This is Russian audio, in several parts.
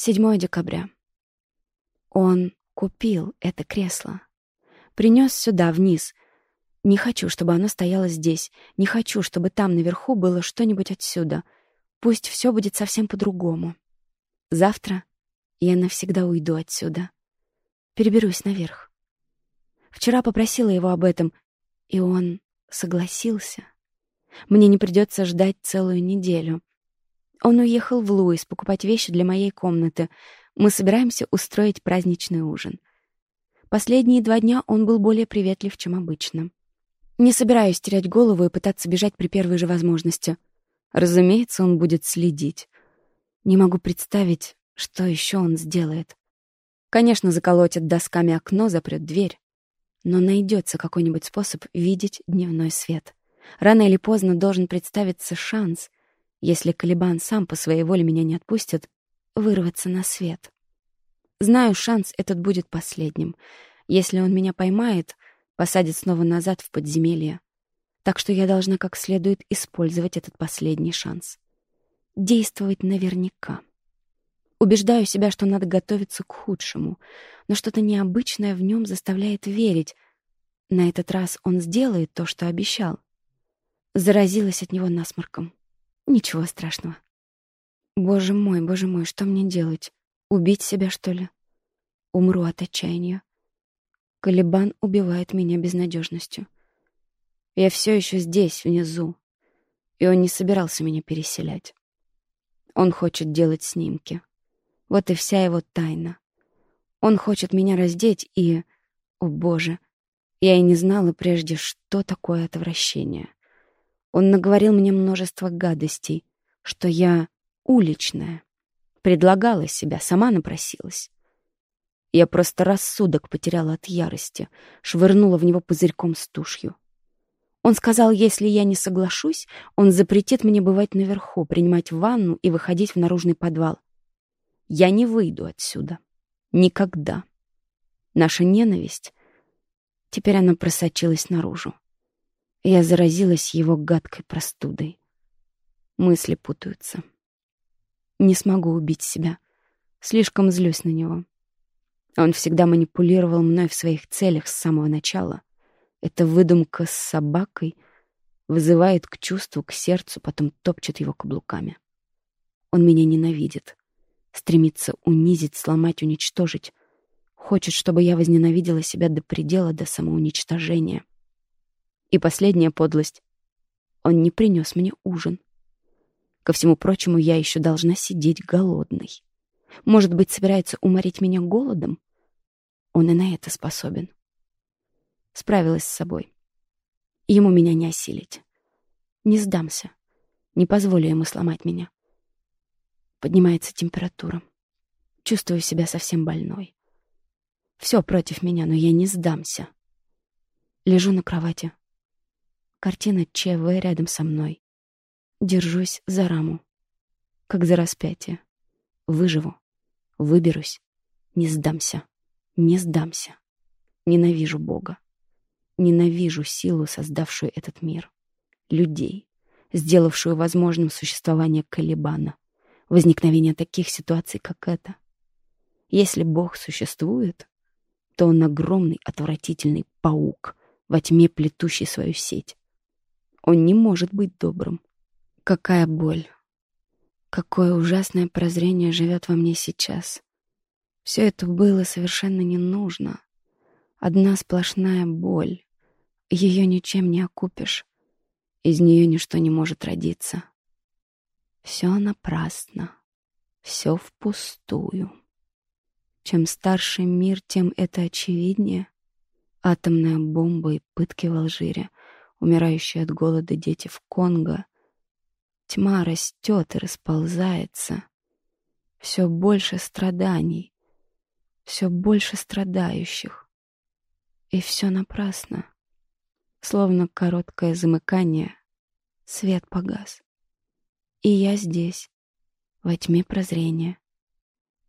7 декабря. Он купил это кресло. Принес сюда, вниз. Не хочу, чтобы оно стояло здесь. Не хочу, чтобы там наверху было что-нибудь отсюда. Пусть все будет совсем по-другому. Завтра я навсегда уйду отсюда. Переберусь наверх. Вчера попросила его об этом, и он согласился. Мне не придется ждать целую неделю. Он уехал в Луис покупать вещи для моей комнаты. Мы собираемся устроить праздничный ужин. Последние два дня он был более приветлив, чем обычно. Не собираюсь терять голову и пытаться бежать при первой же возможности. Разумеется, он будет следить. Не могу представить, что еще он сделает. Конечно, заколотит досками окно, запрет дверь. Но найдется какой-нибудь способ видеть дневной свет. Рано или поздно должен представиться шанс — если Калибан сам по своей воле меня не отпустит, вырваться на свет. Знаю, шанс этот будет последним. Если он меня поймает, посадит снова назад в подземелье. Так что я должна как следует использовать этот последний шанс. Действовать наверняка. Убеждаю себя, что надо готовиться к худшему, но что-то необычное в нем заставляет верить. На этот раз он сделает то, что обещал. Заразилась от него насморком. Ничего страшного. Боже мой, боже мой, что мне делать? Убить себя, что ли? Умру от отчаяния. Калибан убивает меня безнадежностью. Я все еще здесь, внизу, и он не собирался меня переселять. Он хочет делать снимки. Вот и вся его тайна. Он хочет меня раздеть и... О, Боже! Я и не знала прежде, что такое отвращение. Он наговорил мне множество гадостей, что я уличная. Предлагала себя, сама напросилась. Я просто рассудок потеряла от ярости, швырнула в него пузырьком с тушью. Он сказал, если я не соглашусь, он запретит мне бывать наверху, принимать ванну и выходить в наружный подвал. Я не выйду отсюда. Никогда. Наша ненависть... Теперь она просочилась наружу. Я заразилась его гадкой простудой. Мысли путаются. Не смогу убить себя. Слишком злюсь на него. Он всегда манипулировал мной в своих целях с самого начала. Эта выдумка с собакой вызывает к чувству, к сердцу, потом топчет его каблуками. Он меня ненавидит. Стремится унизить, сломать, уничтожить. Хочет, чтобы я возненавидела себя до предела, до самоуничтожения. И последняя подлость. Он не принес мне ужин. Ко всему прочему, я еще должна сидеть голодной. Может быть, собирается уморить меня голодом? Он и на это способен. Справилась с собой. Ему меня не осилить. Не сдамся. Не позволю ему сломать меня. Поднимается температура. Чувствую себя совсем больной. Все против меня, но я не сдамся. Лежу на кровати, Картина ЧВ рядом со мной. Держусь за раму, как за распятие. Выживу, выберусь, не сдамся, не сдамся. Ненавижу Бога. Ненавижу силу, создавшую этот мир. Людей, сделавшую возможным существование Калибана. Возникновение таких ситуаций, как эта. Если Бог существует, то он огромный, отвратительный паук, во тьме плетущий свою сеть. Он не может быть добрым. Какая боль. Какое ужасное прозрение живет во мне сейчас. Все это было совершенно не нужно. Одна сплошная боль. Ее ничем не окупишь. Из нее ничто не может родиться. Все напрасно. Все впустую. Чем старше мир, тем это очевиднее. Атомная бомба и пытки в Алжире — умирающие от голода дети в Конго. Тьма растет и расползается. Все больше страданий, все больше страдающих. И все напрасно. Словно короткое замыкание, свет погас. И я здесь, во тьме прозрения.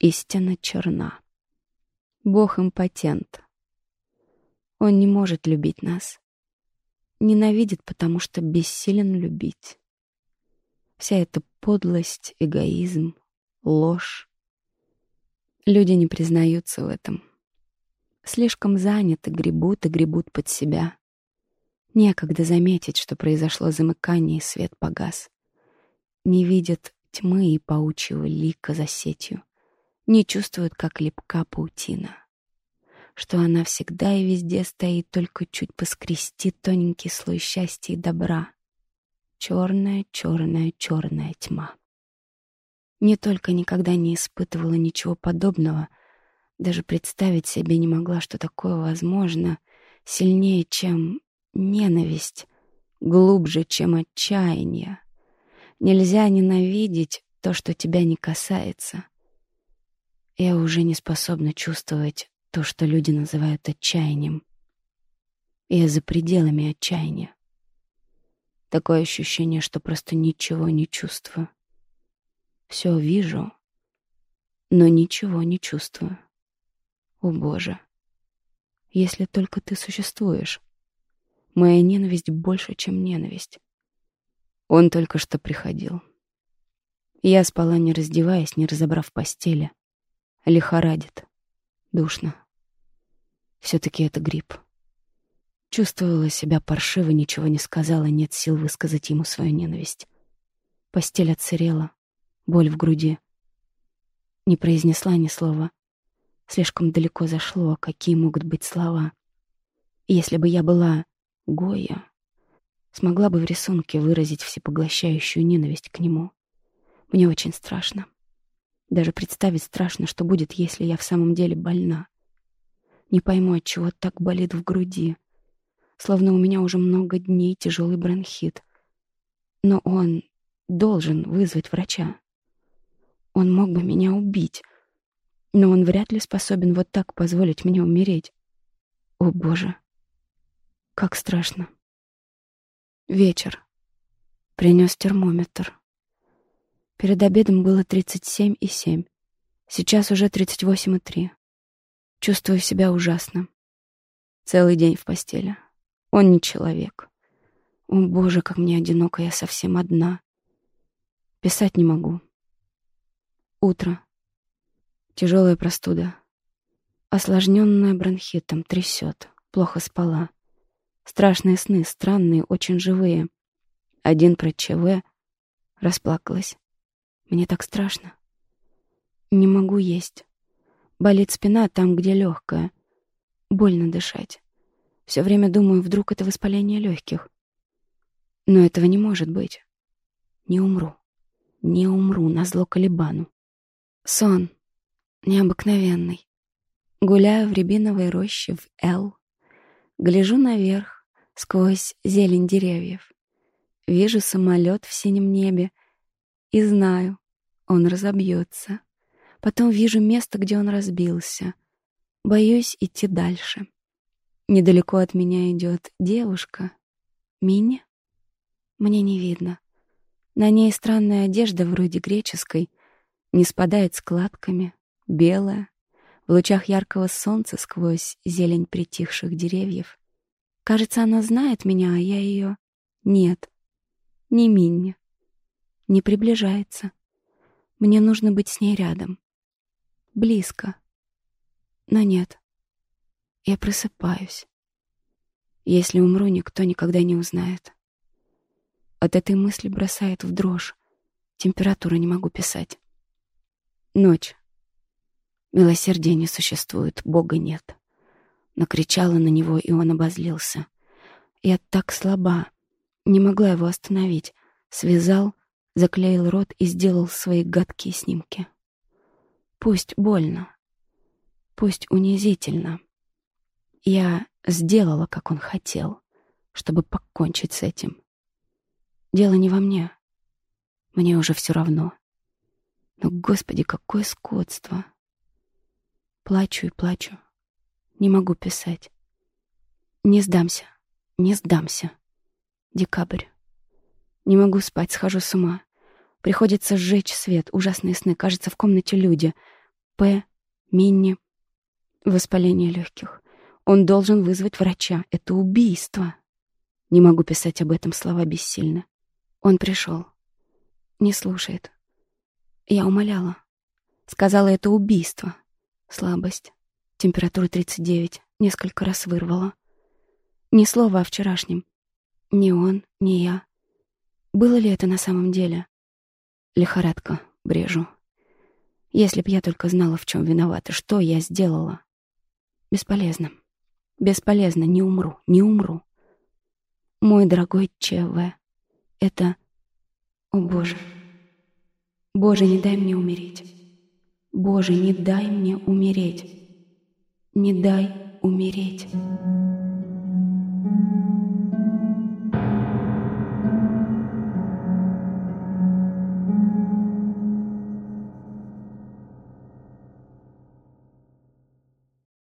Истина черна. Бог импотент. Он не может любить нас ненавидит, потому что бессилен любить. Вся эта подлость, эгоизм, ложь Люди не признаются в этом. Слишком заняты, гребут и гребут под себя. Некогда заметить, что произошло замыкание, и свет погас. Не видят тьмы и паучьего лика за сетью. Не чувствуют, как липка паутина. Что она всегда и везде стоит, только чуть поскрести тоненький слой счастья и добра. Черная, черная, черная тьма. Не только никогда не испытывала ничего подобного, даже представить себе не могла, что такое возможно, сильнее, чем ненависть, глубже, чем отчаяние. Нельзя ненавидеть то, что тебя не касается. Я уже не способна чувствовать то, что люди называют отчаянием. Я за пределами отчаяния. Такое ощущение, что просто ничего не чувствую. Все вижу, но ничего не чувствую. О, Боже! Если только ты существуешь, моя ненависть больше, чем ненависть. Он только что приходил. Я спала, не раздеваясь, не разобрав постели. Лихорадит. Душно. Все-таки это грипп. Чувствовала себя паршиво, ничего не сказала, нет сил высказать ему свою ненависть. Постель отсырела, боль в груди. Не произнесла ни слова. Слишком далеко зашло, какие могут быть слова. если бы я была Гоя, смогла бы в рисунке выразить всепоглощающую ненависть к нему. Мне очень страшно. Даже представить страшно, что будет, если я в самом деле больна. Не пойму, от чего так болит в груди. Словно у меня уже много дней тяжелый бронхит. Но он должен вызвать врача. Он мог бы меня убить, но он вряд ли способен вот так позволить мне умереть. О, Боже, как страшно. Вечер. Принес термометр. Перед обедом было 37,7. Сейчас уже 38,3. Чувствую себя ужасно. Целый день в постели. Он не человек. О, боже, как мне одиноко, я совсем одна. Писать не могу. Утро. Тяжелая простуда. Осложненная бронхитом, трясет. Плохо спала. Страшные сны, странные, очень живые. Один про ЧВ. Расплакалась. Мне так страшно. Не могу есть. Болит спина там, где легкая. Больно дышать. Все время думаю, вдруг это воспаление легких. Но этого не может быть. Не умру. Не умру на зло Калибану. Сон. Необыкновенный. Гуляю в рябиновой роще в Л. Гляжу наверх сквозь зелень деревьев. Вижу самолет в синем небе и знаю, он разобьется. Потом вижу место, где он разбился. Боюсь идти дальше. Недалеко от меня идет девушка. Мини? Мне не видно. На ней странная одежда вроде греческой, не спадает складками, белая, в лучах яркого солнца сквозь зелень притихших деревьев. Кажется, она знает меня, а я ее... Нет, не Минни. Не приближается. Мне нужно быть с ней рядом. Близко. Но нет. Я просыпаюсь. Если умру, никто никогда не узнает. От этой мысли бросает в дрожь. Температуру не могу писать. Ночь. Милосердия не существует, Бога нет накричала на него, и он обозлился. Я так слаба, не могла его остановить. Связал, заклеил рот и сделал свои гадкие снимки. Пусть больно, пусть унизительно. Я сделала, как он хотел, чтобы покончить с этим. Дело не во мне. Мне уже все равно. Но, Господи, какое скотство! Плачу и плачу. Не могу писать. Не сдамся. Не сдамся. Декабрь. Не могу спать, схожу с ума. Приходится сжечь свет, ужасные сны. Кажется, в комнате люди. П. Минни. Воспаление легких. Он должен вызвать врача. Это убийство. Не могу писать об этом, слова бессильны. Он пришел. Не слушает. Я умоляла. Сказала, это убийство. Слабость. Температура 39. Несколько раз вырвала. Ни слова о вчерашнем. Ни он, ни я. Было ли это на самом деле? Лихорадка. Брежу. Если б я только знала, в чем виновата, что я сделала. Бесполезно. Бесполезно. Не умру. Не умру. Мой дорогой ЧВ. Это... О, Боже. Боже, не дай мне умереть. Боже, не дай мне умереть. Не дай умереть.